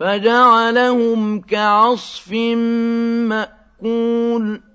فجعلهم كعصف مأكول.